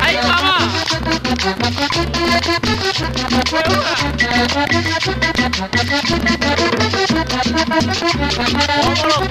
¡Ay, mamá! ¿Cómo lo.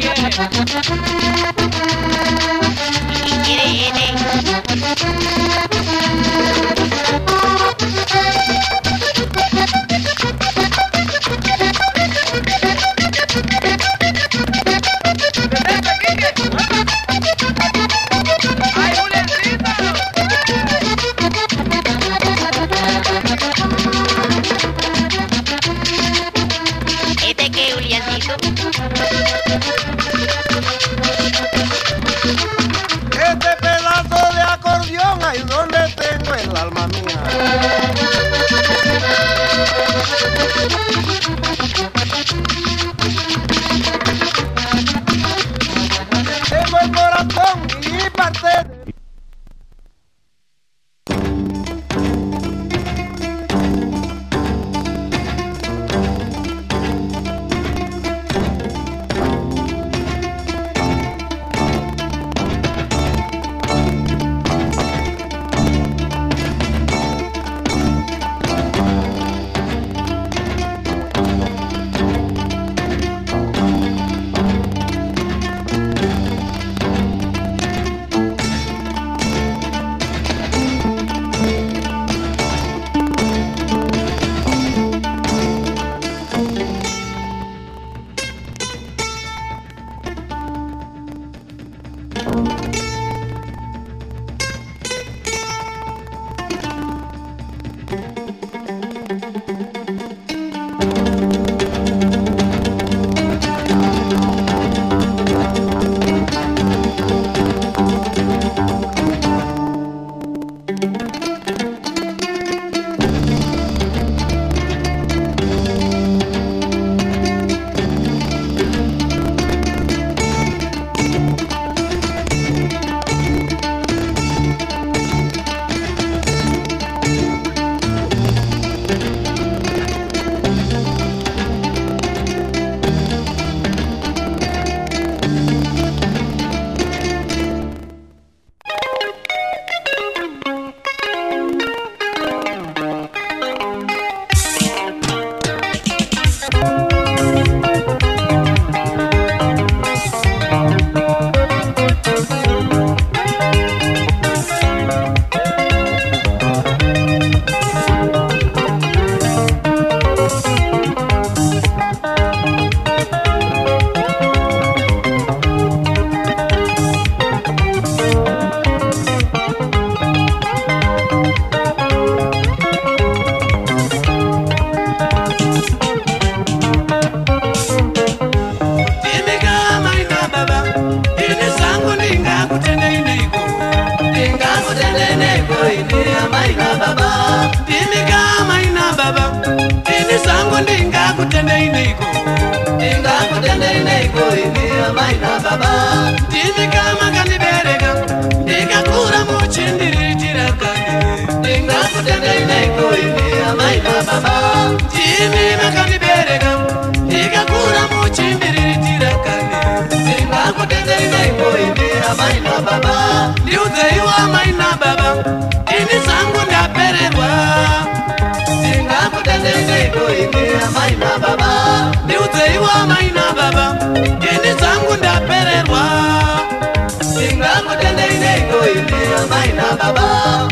ndakutende inengo imira mai nababa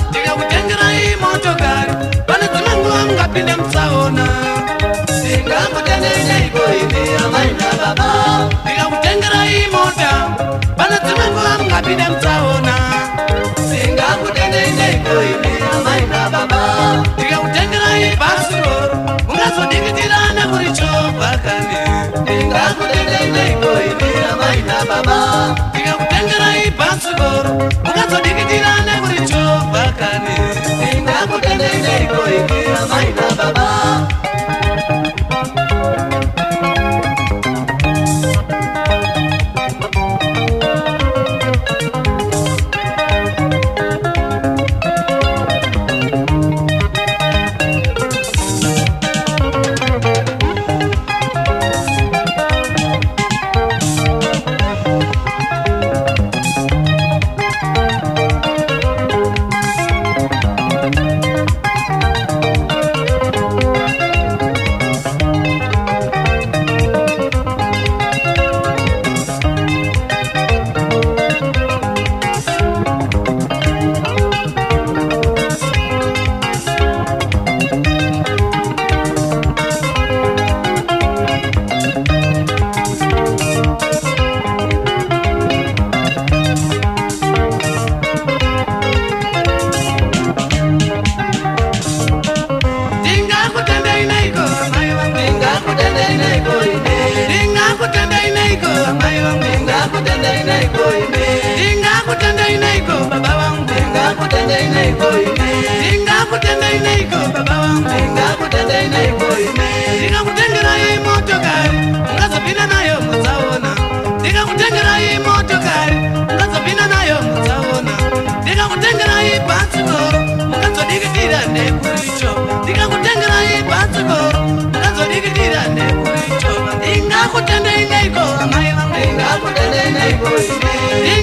ndikakutengerai motokari pane dzimwe nguva mungapinde mutsaona ndingamutende inengo imira mai nababa ndikakutengerai mota pane dzimwe nguva mungapinde mutsaona ndingamutende inengo imira mai nababa ndikakutengerai bhasuroro ungazodikitira kudendendengoibira maina baba ndikakutengerai bhasikoro ukazodikitira nekuri chovhakani ndingakudendendengoibira maina baba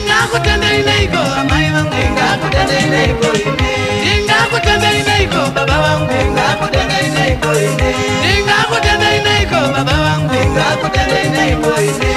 ndingakutenda ineiko amai vangu ndingakutenda ineiko ine ndingakutenda ineiko baba vangu ndingakutenda ineiko ine ndingakutenda ineiko baba vangu ndingakutenda ineiko ine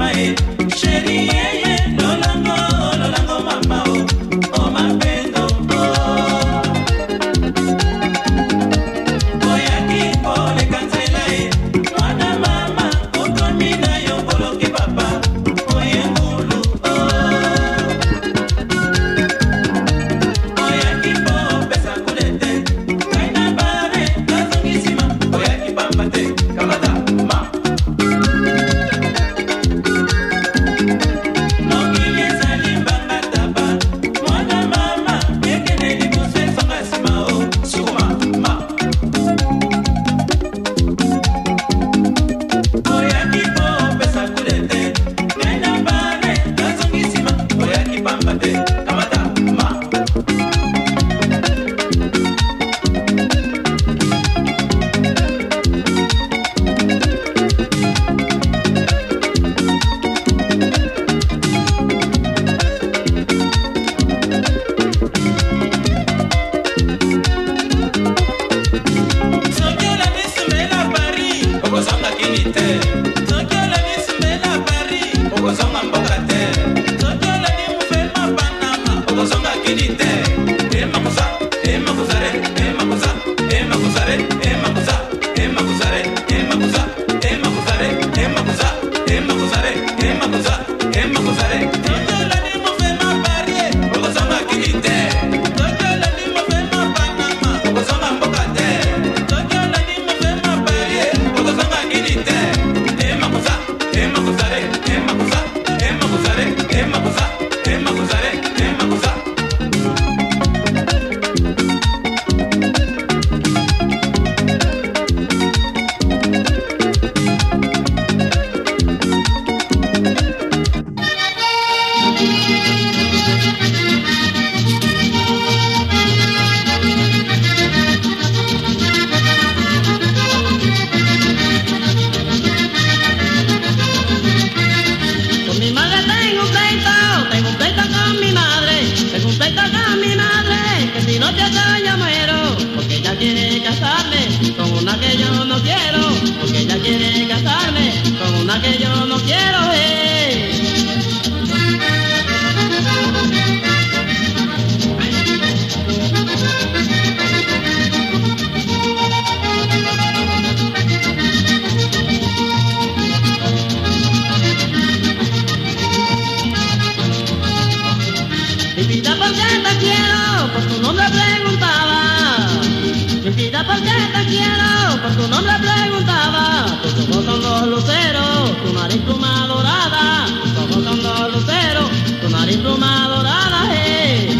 matumaini yeah, no longer. Vida, ¿por qué te quiero? Por tu nombre preguntaba. Tus ojos son dos luceros, tu nariz pluma dorada. Tus ojos son dos luceros, tu nariz pluma dorada. eh.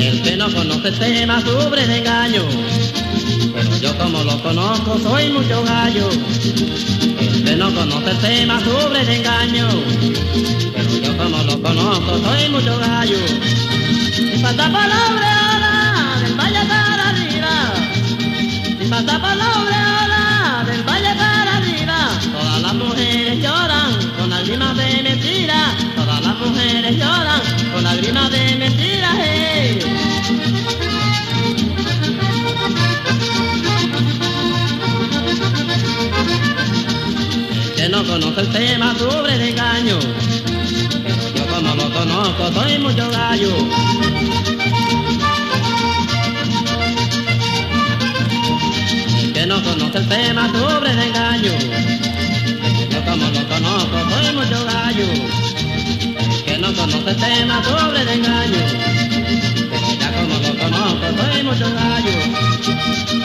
El que no conoce tema sufre de engaño. Pero yo como lo conozco soy mucho gallo. El que no conoce tema sufre de engaño. Como lo conozco soy mucho gallo. Y pasa palabra del valle para arriba. Y pasa palabra del valle para arriba. Todas las mujeres lloran con lágrimas de mentira. Todas las mujeres lloran con lágrimas de mentira. El que no conoce el tema sufre de engaño. Conozco soy mucho gallo. El que no conoce el tema sufre de engaño. Yo como lo conozco soy mucho gallo. El que no conoce el tema sufre de engaño. Ya como lo conozco soy mucho gallo.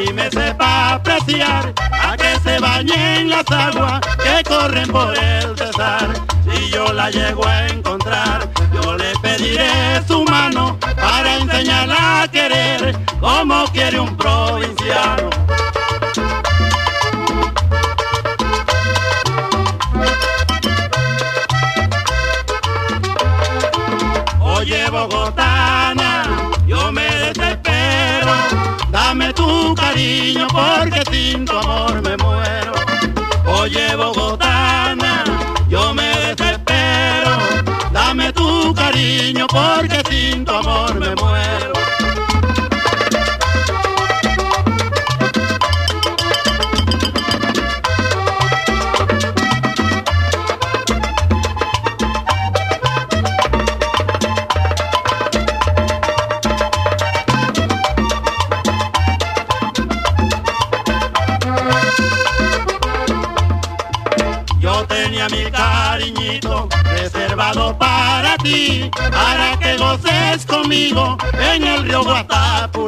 y me sepa apreciar a que se bañen las aguas que corren por el Cesar. Si yo la llego a encontrar, yo le pediré su mano para enseñarla a querer como quiere un provinciano. porque sin tu amor me muero. Oye, Bogotana, yo me desespero. Dame tu cariño, porque sin tu amor me muero.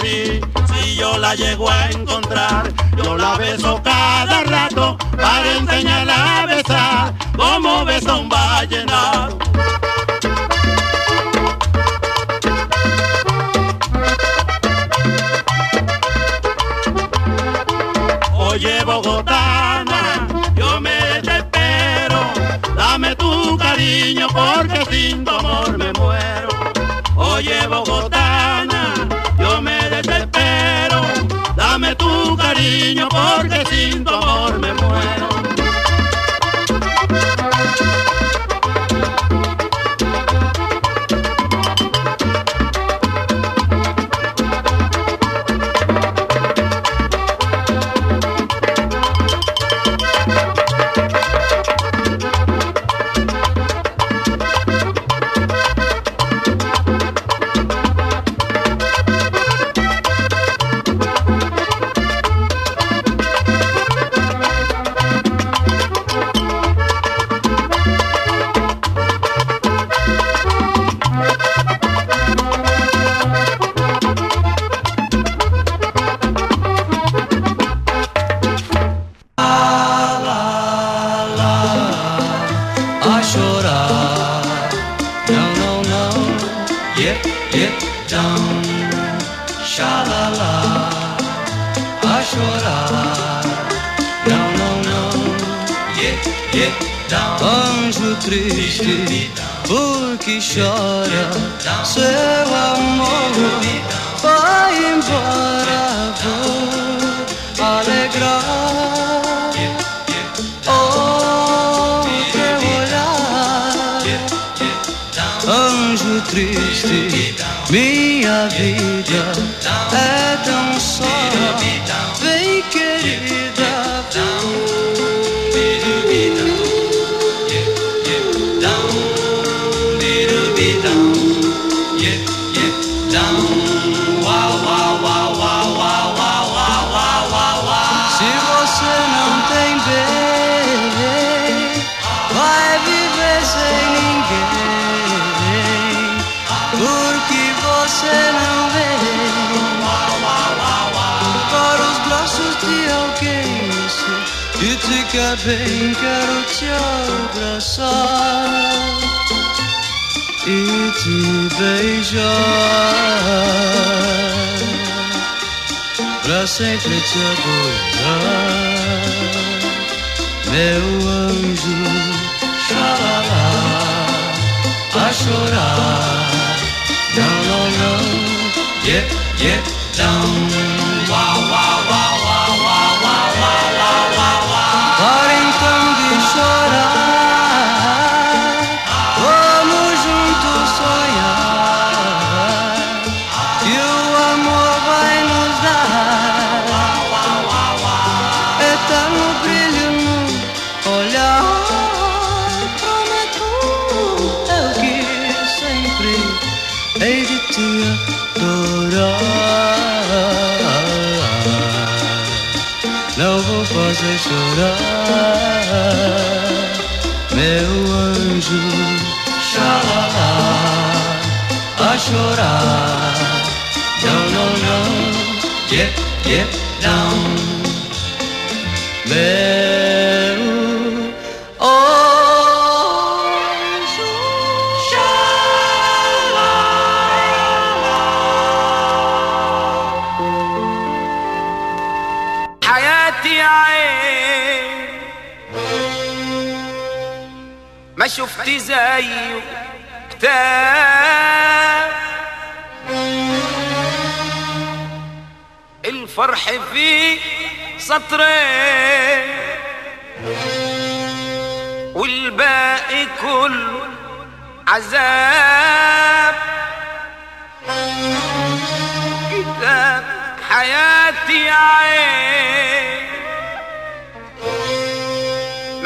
Si yo la llego a encontrar, yo la beso cada rato para enseñarla a besar como besa un vallenado. Oye, Bogotana, yo me desespero. Dame tu cariño porque sin tu amor me muero. Oye, Bogotana cariño porque sin tu amor me muero. que chora. Seu amor vai embora, vou alegrar. O teu olhar, anjo triste, minha vida é tão só. Vem querer. Te abraçar e te beijar pra sempre te adorar, meu anjo, xalala, a chorar, não, não, não, yeah, yeah, não,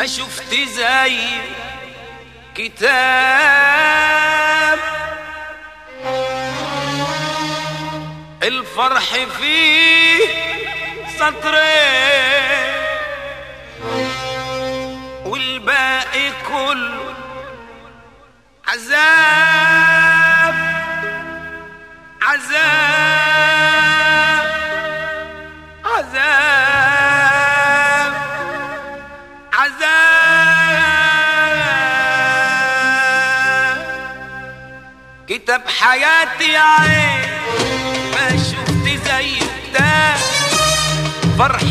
شفت زي كتاب. الفرح فيه سطرين. والباقي كله عذاب. عذاب. عذاب. بحياتي عين ما شفت زيه ده. فرح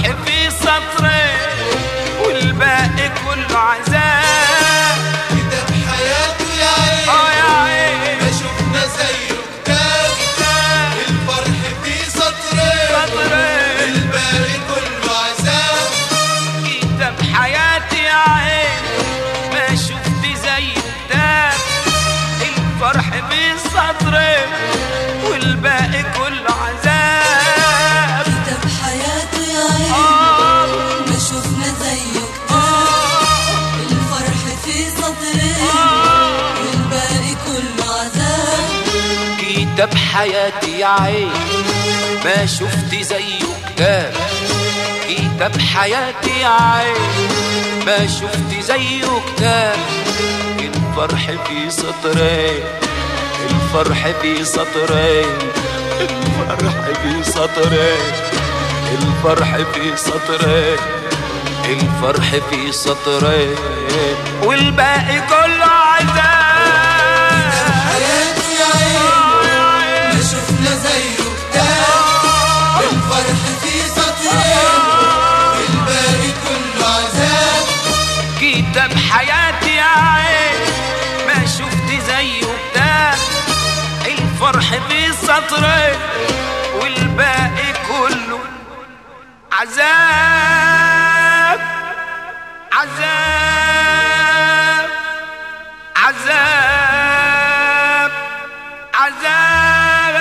حياتي يا عين ما شفت زيه كتاب كتاب حياتي يا عين ما شفت زيه كتاب الفرح في سطرين الفرح في سطرين الفرح في سطرين الفرح في سطرين الفرح في سطرين. والباقي كله عذاب قطرة والباقي كله. عذاب عذاب عذاب عذاب.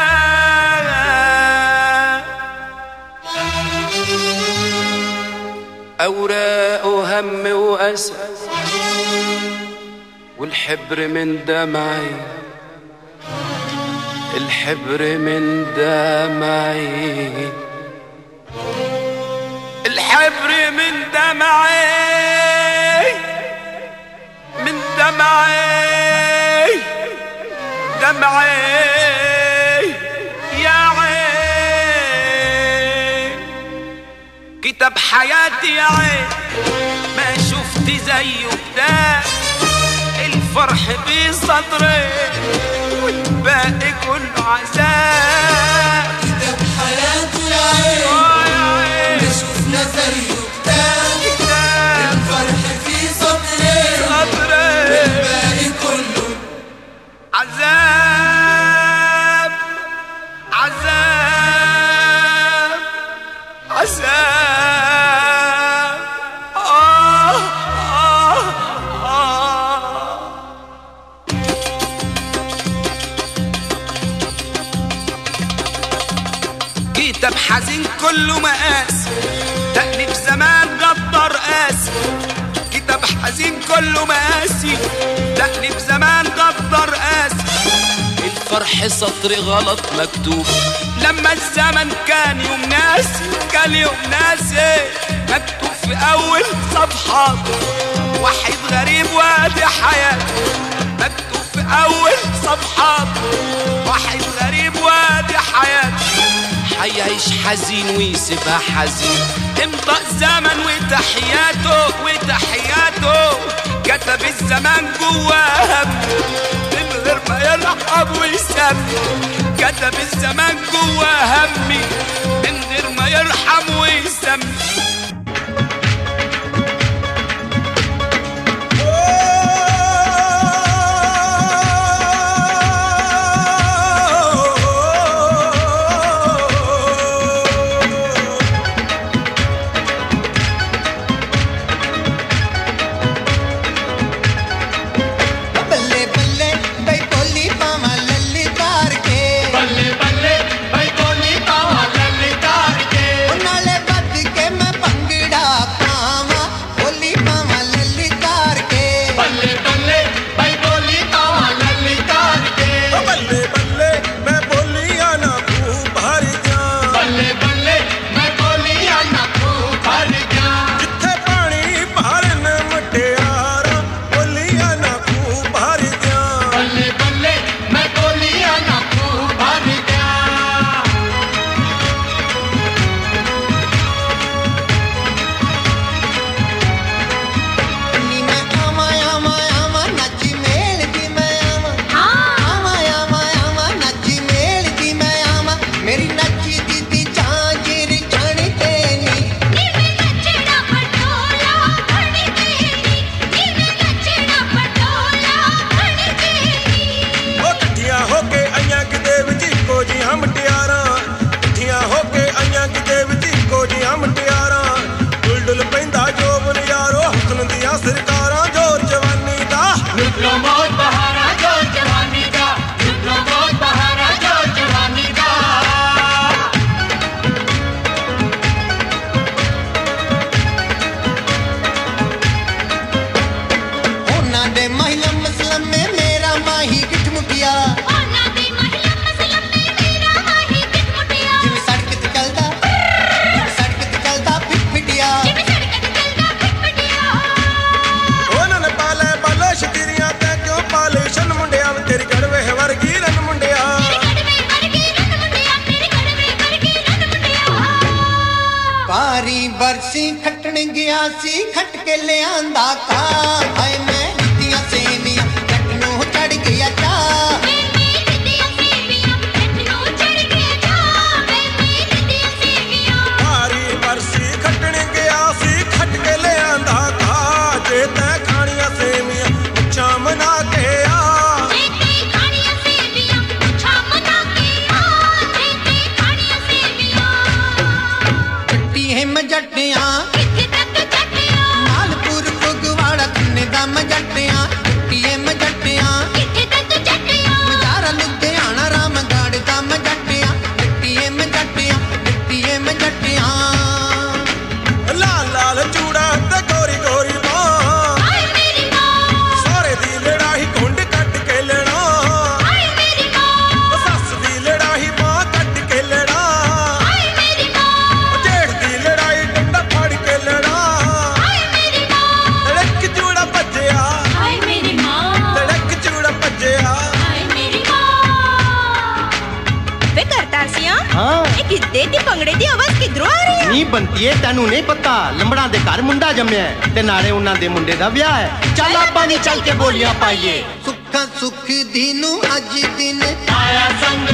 أوراق وهم وأسى والحبر من دمعي. الحبر من دمعي الحبر من دمعي من دمعي دمعي يا عين. كتاب حياتي يا عين. ما شفت زيه كتاب الفرح بصدري والباقي كله عذاب. كتاب بحياتي إيه؟ يا إيه؟ عين ما شفنا زيه الحزين كله مقاسي دقني في زمان قدر قاسي. الفرح سطر غلط مكتوب. لما الزمن كان يوم ناسي كان يوم ناسي. مكتوب في أول صفحة. وحيد غريب وادي حياته مكتوب في أول صفحة. وحيد غريب وادي حياته هيعيش حزين ويسيبها حزين. امضى زمن وتحياته. وتحياته. كتب الزمان جواه من غير ما يرحب ويسامح كتب الزمان दुनिया ਨਹੀਂ ਬੰਤੀਏ ਤੈਨੂੰ ਨਹੀਂ ਪਤਾ। ਲੰਬੜਾਂ ਦੇ ਘਰ ਮੁੰਡਾ ਜੰਮਿਆ ਤੇ ਨਾਲੇ ਉਹਨਾਂ ਦੇ ਮੁੰਡੇ ਦਾ ਵਿਆਹ ਹੈ ਚੱਲ ਆਪਾਂ ਨੇ ਚੱਲ ਕੇ ਬੋਲੀਆਂ ਪਾਈਏ। ਸੁੱਖਾਂ ਸੁੱਖ ਦੀ ਅੱਜ ਦਿਨ। ਆਇਆ ਸੰਗ